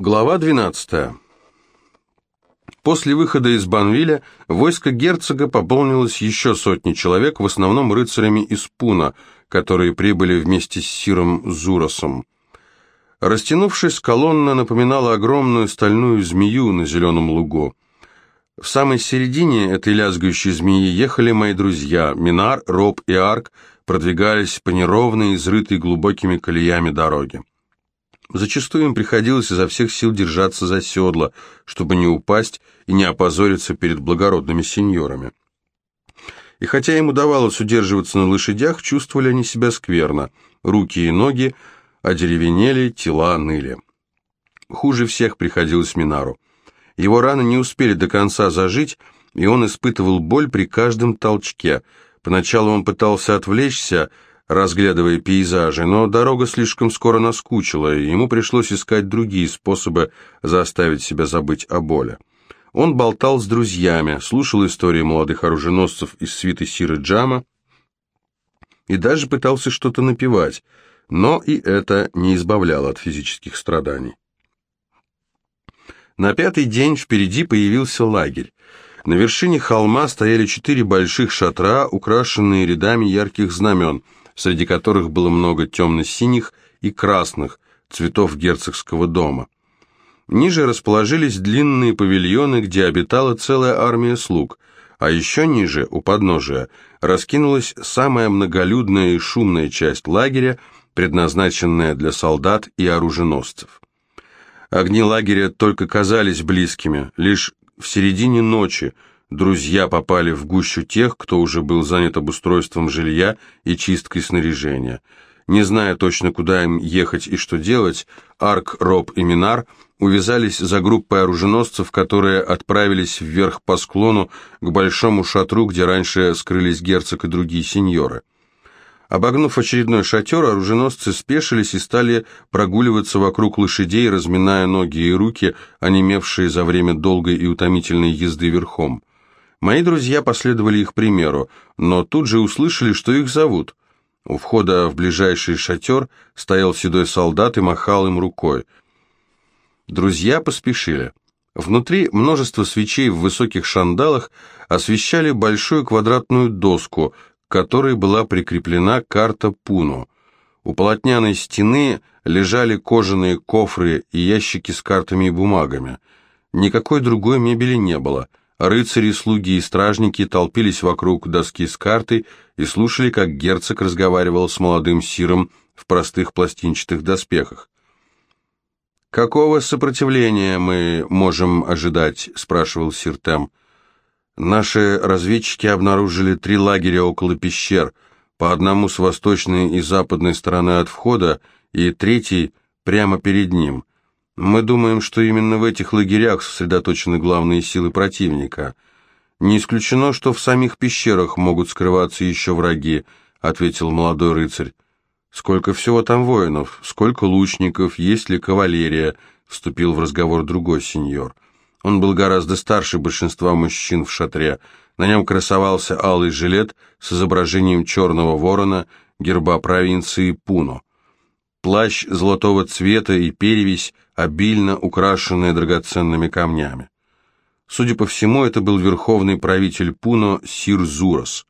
Глава 12. После выхода из Банвиля войско герцога пополнилось еще сотни человек, в основном рыцарями из Пуна, которые прибыли вместе с Сиром Зуросом. Растянувшись, колонна напоминала огромную стальную змею на зеленом лугу. В самой середине этой лязгающей змеи ехали мои друзья. Минар, Роб и Арк продвигались по неровной, изрытой глубокими колеями дороги. Зачастую им приходилось изо всех сил держаться за седла, чтобы не упасть и не опозориться перед благородными сеньорами. И хотя им удавалось удерживаться на лошадях, чувствовали они себя скверно. Руки и ноги одеревенели, тела ныли. Хуже всех приходилось Минару. Его раны не успели до конца зажить, и он испытывал боль при каждом толчке. Поначалу он пытался отвлечься, разглядывая пейзажи, но дорога слишком скоро наскучила, и ему пришлось искать другие способы заставить себя забыть о боли. Он болтал с друзьями, слушал истории молодых оруженосцев из свиты Сиры Джама и даже пытался что-то напевать, но и это не избавляло от физических страданий. На пятый день впереди появился лагерь. На вершине холма стояли четыре больших шатра, украшенные рядами ярких знамен – среди которых было много темно-синих и красных цветов герцогского дома. Ниже расположились длинные павильоны, где обитала целая армия слуг, а еще ниже, у подножия, раскинулась самая многолюдная и шумная часть лагеря, предназначенная для солдат и оруженосцев. Огни лагеря только казались близкими, лишь в середине ночи друзья попали в гущу тех, кто уже был занят обустройством жилья и чисткой снаряжения. Не зная точно, куда им ехать и что делать, Арк, Роб и Минар увязались за группой оруженосцев, которые отправились вверх по склону к большому шатру, где раньше скрылись герцог и другие сеньоры. Обогнув очередной шатер, оруженосцы спешились и стали прогуливаться вокруг лошадей, разминая ноги и руки, онемевшие за время долгой и утомительной езды верхом. Мои друзья последовали их примеру, но тут же услышали, что их зовут. У входа в ближайший шатер стоял седой солдат и махал им рукой. Друзья поспешили. Внутри множество свечей в высоких шандалах освещали большую квадратную доску, к которой была прикреплена карта Пуну. У полотняной стены лежали кожаные кофры и ящики с картами и бумагами. Никакой другой мебели не было – Рыцари, слуги и стражники толпились вокруг доски с картой и слушали, как герцог разговаривал с молодым сиром в простых пластинчатых доспехах. «Какого сопротивления мы можем ожидать?» – спрашивал сир Тем. «Наши разведчики обнаружили три лагеря около пещер, по одному с восточной и западной стороны от входа, и третий прямо перед ним. Мы думаем, что именно в этих лагерях сосредоточены главные силы противника. Не исключено, что в самих пещерах могут скрываться еще враги, ответил молодой рыцарь. Сколько всего там воинов, сколько лучников, есть ли кавалерия, вступил в разговор другой сеньор. Он был гораздо старше большинства мужчин в шатре. На нем красовался алый жилет с изображением черного ворона, герба провинции Пуно. Плащ золотого цвета и перевесь обильно украшенная драгоценными камнями. Судя по всему, это был верховный правитель Пуно Сир Зурос.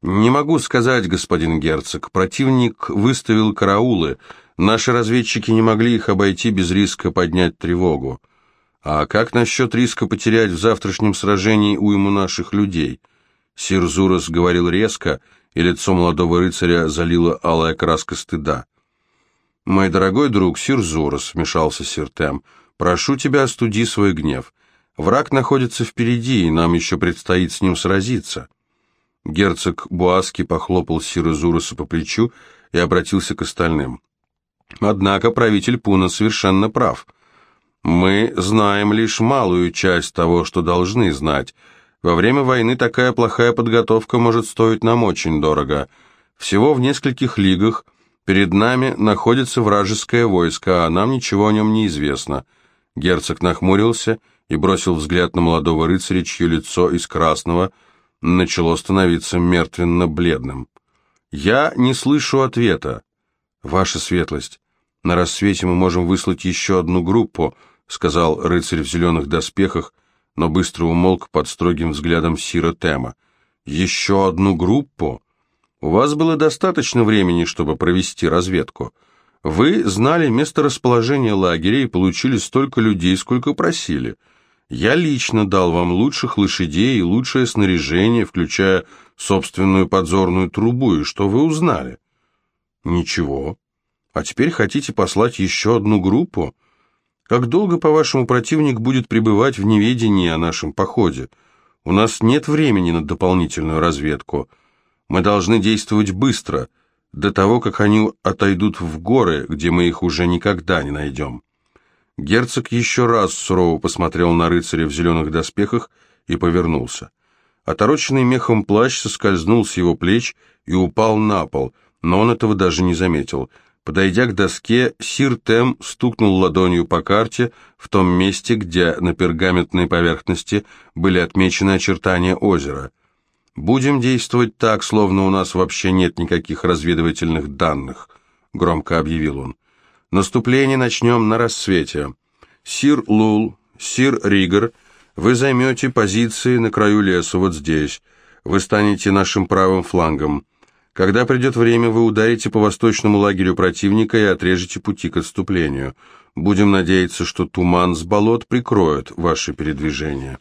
«Не могу сказать, господин герцог. Противник выставил караулы. Наши разведчики не могли их обойти без риска поднять тревогу. А как насчет риска потерять в завтрашнем сражении уйму наших людей?» Сир Зурос говорил резко, и лицо молодого рыцаря залило алая краска стыда. «Мой дорогой друг, сир Зурос», — вмешался сир Тем, — «прошу тебя, остуди свой гнев. Враг находится впереди, и нам еще предстоит с ним сразиться». Герцог Буаски похлопал сира Зуроса по плечу и обратился к остальным. «Однако правитель Пуна совершенно прав. Мы знаем лишь малую часть того, что должны знать. Во время войны такая плохая подготовка может стоить нам очень дорого. Всего в нескольких лигах – Перед нами находится вражеское войско, а нам ничего о нем не известно. Герцог нахмурился и бросил взгляд на молодого рыцаря, чье лицо из красного начало становиться мертвенно-бледным. «Я не слышу ответа. Ваша светлость, На рассвете мы можем выслать еще одну группу, сказал рыцарь в зеленых доспехах, но быстро умолк под строгим взглядом Сира Тема. Еще одну группу? У вас было достаточно времени, чтобы провести разведку. Вы знали место расположения лагеря и получили столько людей, сколько просили. Я лично дал вам лучших лошадей и лучшее снаряжение, включая собственную подзорную трубу, и что вы узнали? Ничего. А теперь хотите послать еще одну группу? Как долго, по-вашему, противник будет пребывать в неведении о нашем походе? У нас нет времени на дополнительную разведку. Мы должны действовать быстро, до того, как они отойдут в горы, где мы их уже никогда не найдем. Герцог еще раз сурово посмотрел на рыцаря в зеленых доспехах и повернулся. Отороченный мехом плащ соскользнул с его плеч и упал на пол, но он этого даже не заметил. Подойдя к доске, сир Тем стукнул ладонью по карте в том месте, где на пергаментной поверхности были отмечены очертания озера. «Будем действовать так, словно у нас вообще нет никаких разведывательных данных», — громко объявил он. Наступление начнем на рассвете. Сир Лул, сир Ригер, вы займете позиции на краю леса, вот здесь. Вы станете нашим правым флангом. Когда придет время, вы ударите по восточному лагерю противника и отрежете пути к отступлению. Будем надеяться, что туман с болот прикроет ваше передвижение».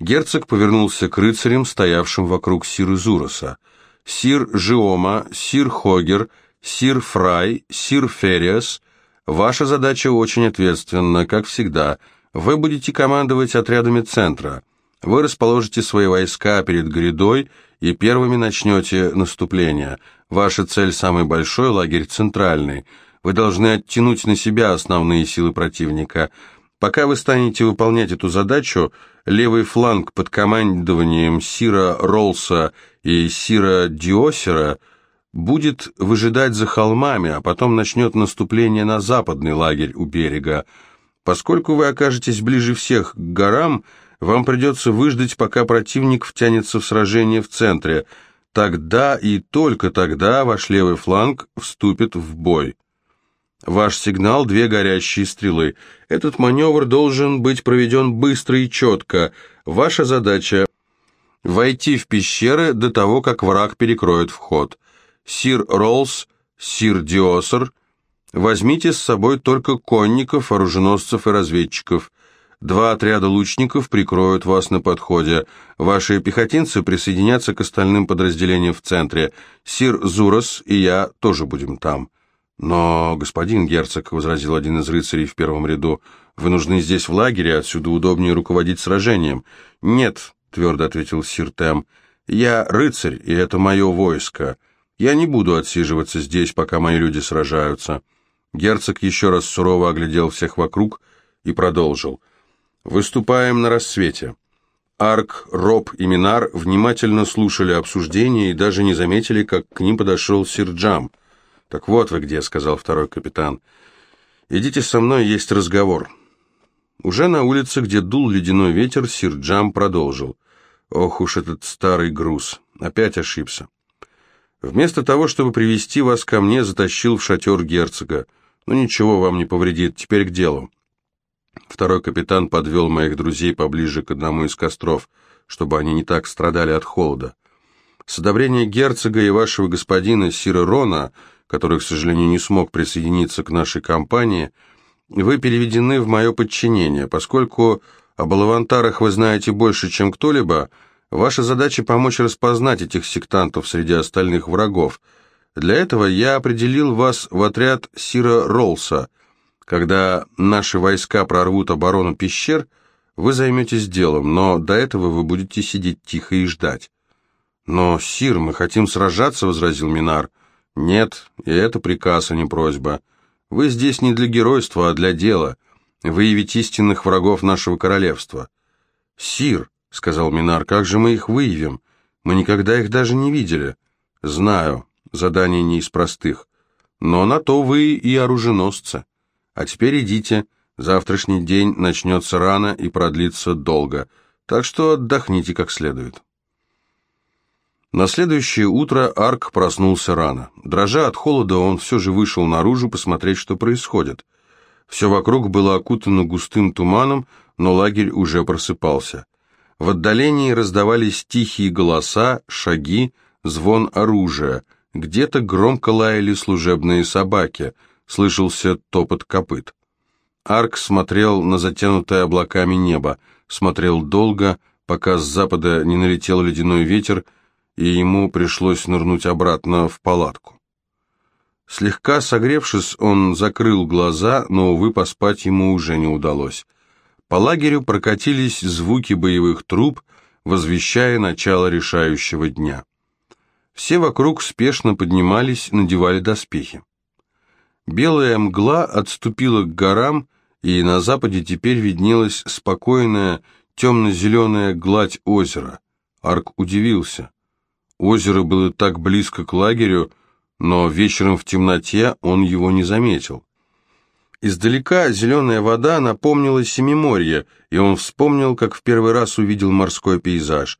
Герцог повернулся к рыцарям, стоявшим вокруг сиры Зуроса. Сир Жиома, сир Хогер Сир Фрай, Сир Фериас, ваша задача очень ответственна, как всегда. Вы будете командовать отрядами центра. Вы расположите свои войска перед грядой и первыми начнете наступление. Ваша цель самый большой, лагерь центральный. Вы должны оттянуть на себя основные силы противника. Пока вы станете выполнять эту задачу, левый фланг под командованием Сира Ролса и Сира Диосера – будет выжидать за холмами, а потом начнет наступление на западный лагерь у берега. Поскольку вы окажетесь ближе всех к горам, вам придется выждать, пока противник втянется в сражение в центре. Тогда и только тогда ваш левый фланг вступит в бой. Ваш сигнал – две горящие стрелы. Этот маневр должен быть проведен быстро и четко. Ваша задача – войти в пещеры до того, как враг перекроет вход – сир Роллс, сир Диосер, возьмите с собой только конников, оруженосцев и разведчиков. Два отряда лучников прикроют вас на подходе. Ваши пехотинцы присоединятся к остальным подразделениям в центре. Сир Зурос и я тоже будем там. Но, господин герцог, — возразил один из рыцарей в первом ряду, — вы нужны здесь в лагере, отсюда удобнее руководить сражением. Нет, — твердо ответил сир Тем, — я рыцарь, и это мое войско. Я не буду отсиживаться здесь, пока мои люди сражаются. Герцог еще раз сурово оглядел всех вокруг и продолжил. Выступаем на рассвете. Арк, Роб и Минар внимательно слушали обсуждение и даже не заметили, как к ним подошел сир Джам. «Так вот вы где», — сказал второй капитан. «Идите со мной, есть разговор». Уже на улице, где дул ледяной ветер, сир Джам продолжил. «Ох уж этот старый груз! Опять ошибся. Вместо того, чтобы привести вас ко мне, затащил в шатер герцога. Ну ничего вам не повредит, теперь к делу. Второй капитан подвел моих друзей поближе к одному из костров, чтобы они не так страдали от холода. С одобрения герцога и вашего господина Сира Рона, который, к сожалению, не смог присоединиться к нашей компании, вы переведены в мое подчинение, поскольку об Алавантарах вы знаете больше, чем кто-либо, Ваша задача помочь распознать этих сектантов среди остальных врагов. Для этого я определил вас в отряд Сира Ролса. Когда наши войска прорвут оборону пещер, вы займетесь делом, но до этого вы будете сидеть тихо и ждать. «Но, Сир, мы хотим сражаться», — возразил Минар. «Нет, и это приказ, а не просьба. Вы здесь не для геройства, а для дела. Выявить истинных врагов нашего королевства». «Сир», — сказал Минар, — «как же мы их выявим? Мы никогда их даже не видели». «Знаю, задание не из простых. Но на то вы и оруженосцы. А теперь идите. Завтрашний день начнется рано и продлится долго, так что отдохните как следует». На следующее утро Арк проснулся рано. Дрожа от холода, он все же вышел наружу посмотреть, что происходит. Все вокруг было окутано густым туманом, но лагерь уже просыпался. В отдалении раздавались тихие голоса, шаги, звон оружия. Где-то громко лаяли служебные собаки, слышался топот копыт. Арк смотрел на затянутое облаками небо, смотрел долго, пока с запада не налетел ледяной ветер, и ему пришлось нырнуть обратно в палатку. Слегка согревшись, он закрыл глаза, но, увы, поспать ему уже не удалось. По лагерю прокатились звуки боевых труб, возвещая начало решающего дня. Все вокруг спешно поднимались, надевали доспехи. Белая мгла отступила к горам, и на западе теперь виднелась спокойная темно-зеленая гладь озера. Арк удивился. Озеро было так близко к лагерю, но вечером в темноте он его не заметил. Издалека зеленая вода напомнила Семиморье, и он вспомнил, как в первый раз увидел морской пейзаж.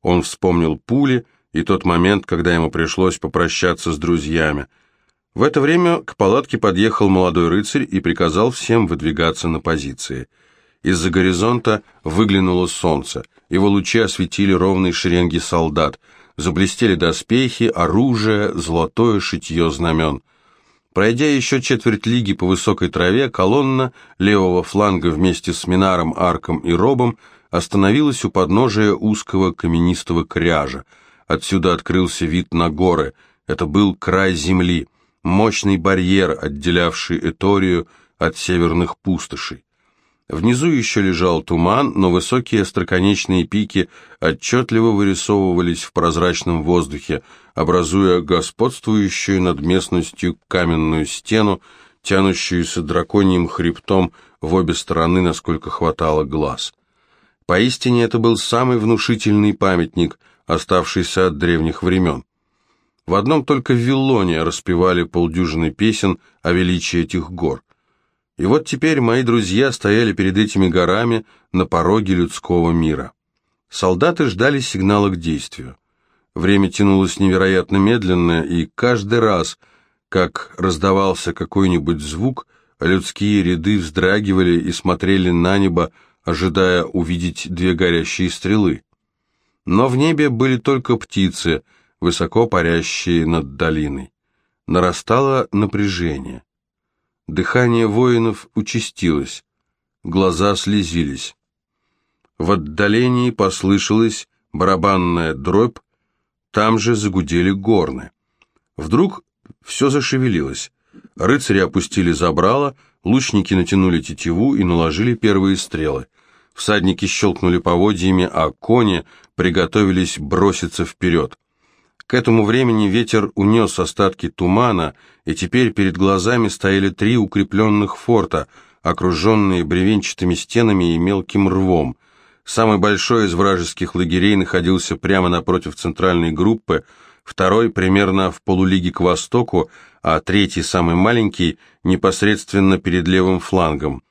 Он вспомнил пули и тот момент, когда ему пришлось попрощаться с друзьями – в это время к палатке подъехал молодой рыцарь и приказал всем выдвигаться на позиции. Из-за горизонта выглянуло солнце, его лучи осветили ровные шеренги солдат, заблестели доспехи, оружие, золотое шитье знамен. Пройдя еще четверть лиги по высокой траве, колонна левого фланга вместе с Минаром, Арком и Робом остановилась у подножия узкого каменистого кряжа. Отсюда открылся вид на горы. Это был край земли — мощный барьер, отделявший Эторию от северных пустошей. Внизу еще лежал туман, но высокие остроконечные пики отчетливо вырисовывались в прозрачном воздухе, образуя господствующую над местностью каменную стену, тянущуюся драконьим хребтом в обе стороны, насколько хватало глаз. Поистине это был самый внушительный памятник, оставшийся от древних времен. В одном только Виллоне распевали полдюжины песен о величии этих гор. И вот теперь мои друзья стояли перед этими горами на пороге людского мира. Солдаты ждали сигнала к действию. Время тянулось невероятно медленно, и каждый раз, как раздавался какой-нибудь звук, людские ряды вздрагивали и смотрели на небо, ожидая увидеть две горящие стрелы. Но в небе были только птицы — высоко парящие над долиной. Нарастало напряжение. Дыхание воинов участилось, глаза слезились. В отдалении послышалась барабанная дробь, там же загудели горны. Вдруг все зашевелилось. Рыцари опустили забрало, лучники натянули тетиву и наложили первые стрелы. Всадники щелкнули поводьями, а кони приготовились броситься вперед. К этому времени ветер унес остатки тумана, и теперь перед глазами стояли три укрепленных форта, окруженные бревенчатыми стенами и мелким рвом. Самый большой из вражеских лагерей находился прямо напротив центральной группы, второй примерно в полулиге к востоку, а третий, самый маленький, непосредственно перед левым флангом.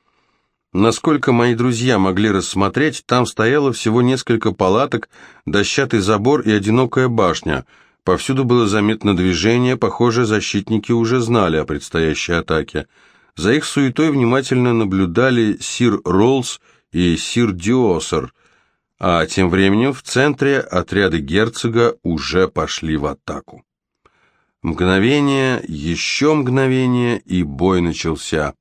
Насколько мои друзья могли рассмотреть, там стояло всего несколько палаток, дощатый забор и одинокая башня – Повсюду было заметно движение, похоже, защитники уже знали о предстоящей атаке. За их суетой внимательно наблюдали сир Роллс и сир Диосер, а тем временем в центре отряды герцога уже пошли в атаку. Мгновение, еще мгновение, и бой начался.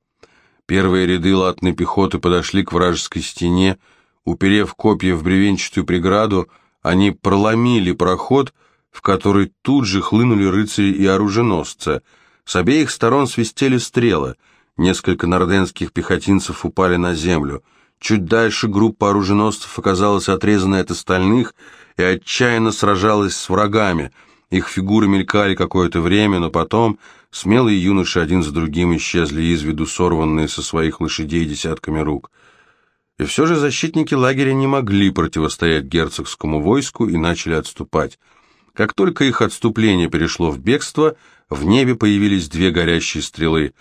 Первые ряды латной пехоты подошли к вражеской стене, уперев копья в бревенчатую преграду, они проломили проход, в который тут же хлынули рыцари и оруженосцы. С обеих сторон свистели стрелы. Несколько норденских пехотинцев упали на землю. Чуть дальше группа оруженосцев оказалась отрезанной от остальных и отчаянно сражалась с врагами. Их фигуры мелькали какое-то время, но потом смелые юноши один за другим исчезли из виду, сорванные со своих лошадей десятками рук. И все же защитники лагеря не могли противостоять герцогскому войску и начали отступать. Как только их отступление перешло в бегство, в небе появились две горящие стрелы.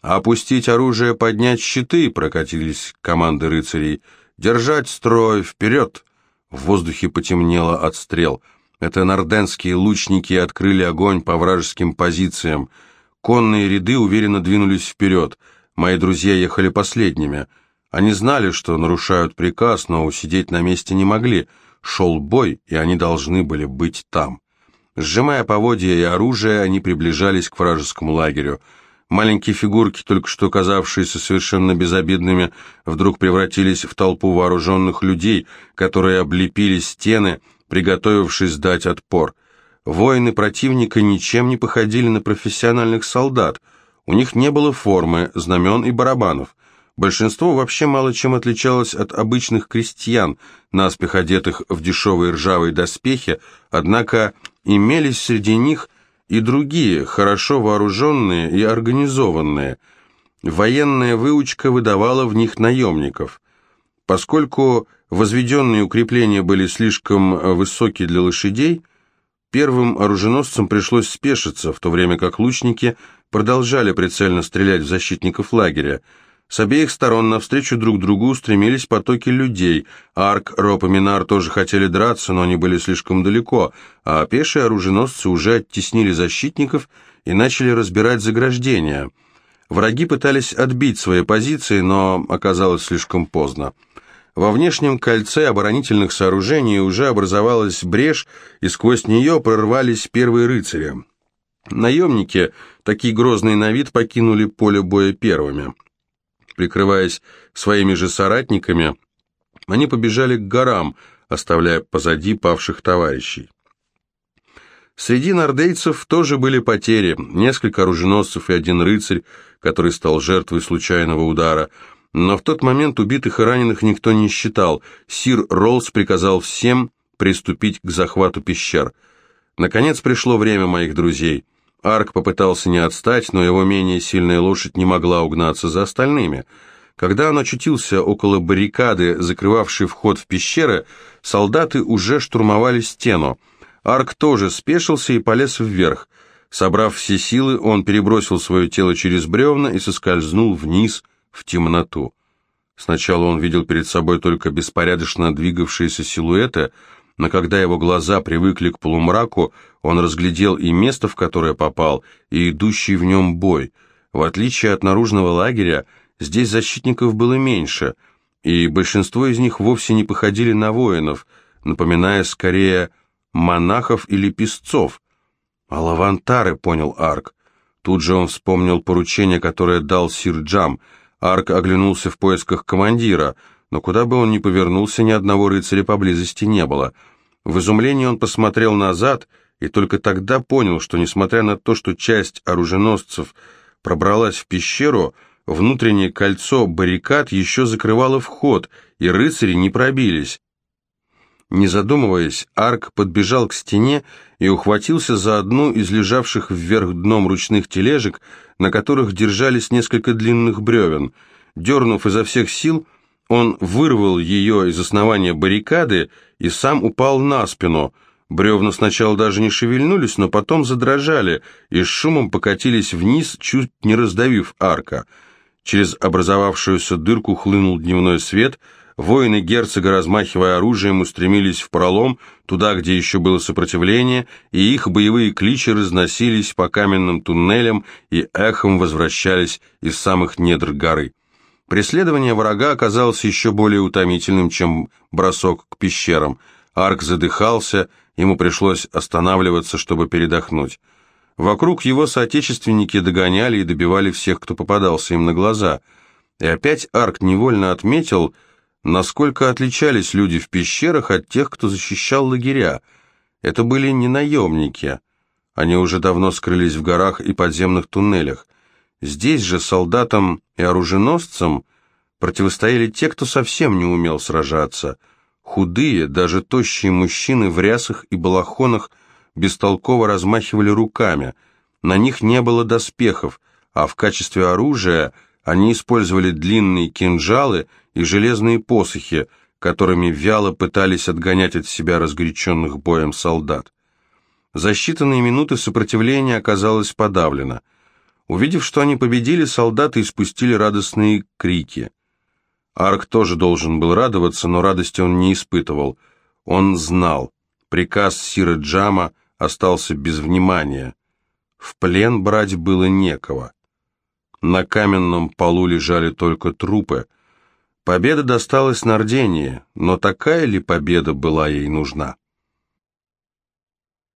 «Опустить оружие, поднять щиты!» — прокатились команды рыцарей. «Держать строй! Вперед!» В воздухе потемнело от стрел. Это норденские лучники открыли огонь по вражеским позициям. Конные ряды уверенно двинулись вперед. Мои друзья ехали последними. Они знали, что нарушают приказ, но усидеть на месте не могли. Шел бой, и они должны были быть там. Сжимая поводья и оружие, они приближались к вражескому лагерю. Маленькие фигурки, только что казавшиеся совершенно безобидными, вдруг превратились в толпу вооруженных людей, которые облепили стены, приготовившись дать отпор. Воины противника ничем не походили на профессиональных солдат. У них не было формы, знамен и барабанов. Большинство вообще мало чем отличалось от обычных крестьян, наспех одетых в дешевые ржавые доспехи, однако имелись среди них и другие, хорошо вооруженные и организованные. Военная выучка выдавала в них наемников. Поскольку возведенные укрепления были слишком высокие для лошадей, первым оруженосцам пришлось спешиться, в то время как лучники продолжали прицельно стрелять в защитников лагеря. С обеих сторон навстречу друг другу устремились потоки людей. Арк, Роп и Минар тоже хотели драться, но они были слишком далеко, а пешие оруженосцы уже оттеснили защитников и начали разбирать заграждения. Враги пытались отбить свои позиции, но оказалось слишком поздно. Во внешнем кольце оборонительных сооружений уже образовалась брешь, и сквозь нее прорвались первые рыцари. Наемники, такие грозные на вид, покинули поле боя первыми. Прикрываясь своими же соратниками, они побежали к горам, оставляя позади павших товарищей. Среди нордейцев тоже были потери, несколько оруженосцев и один рыцарь, который стал жертвой случайного удара. Но в тот момент убитых и раненых никто не считал. Сир Роллс приказал всем приступить к захвату пещер. Наконец пришло время моих друзей – Арк попытался не отстать, но его менее сильная лошадь не могла угнаться за остальными. Когда он очутился около баррикады, закрывавшей вход в пещеры, солдаты уже штурмовали стену. Арк тоже спешился и полез вверх. Собрав все силы, он перебросил свое тело через бревна и соскользнул вниз в темноту. Сначала он видел перед собой только беспорядочно двигавшиеся силуэты, но когда его глаза привыкли к полумраку, он разглядел и место, в которое попал, и идущий в нем бой. В отличие от наружного лагеря, здесь защитников было меньше, и большинство из них вовсе не походили на воинов, напоминая скорее монахов или песцов. «А лавантары», — понял Арк. Тут же он вспомнил поручение, которое дал сир Джам. Арк оглянулся в поисках командира — но куда бы он ни повернулся, ни одного рыцаря поблизости не было. В изумлении он посмотрел назад и только тогда понял, что, несмотря на то, что часть оруженосцев пробралась в пещеру, внутреннее кольцо баррикад еще закрывало вход, и рыцари не пробились. Не задумываясь, Арк подбежал к стене и ухватился за одну из лежавших вверх дном ручных тележек, на которых держались несколько длинных бревен. Дернув изо всех сил, он вырвал ее из основания баррикады и сам упал на спину. Бревна сначала даже не шевельнулись, но потом задрожали и с шумом покатились вниз, чуть не раздавив арка. Через образовавшуюся дырку хлынул дневной свет. Воины герцога, размахивая оружием, устремились в пролом, туда, где еще было сопротивление, и их боевые кличи разносились по каменным туннелям и эхом возвращались из самых недр горы. Преследование врага оказалось еще более утомительным, чем бросок к пещерам. Арк задыхался, ему пришлось останавливаться, чтобы передохнуть. Вокруг его соотечественники догоняли и добивали всех, кто попадался им на глаза. И опять Арк невольно отметил, насколько отличались люди в пещерах от тех, кто защищал лагеря. Это были не наемники. Они уже давно скрылись в горах и подземных туннелях. Здесь же солдатам и оруженосцам противостояли те, кто совсем не умел сражаться. Худые, даже тощие мужчины в рясах и балахонах бестолково размахивали руками. На них не было доспехов, а в качестве оружия они использовали длинные кинжалы и железные посохи, которыми вяло пытались отгонять от себя разгоряченных боем солдат. За считанные минуты сопротивление оказалось подавлено – Увидев, что они победили, солдаты испустили радостные крики. Арк тоже должен был радоваться, но радости он не испытывал. Он знал, Приказ Сира Джама остался без внимания. В плен брать было некого. На каменном полу лежали только трупы. Победа досталась Нардении, но такая ли победа была ей нужна?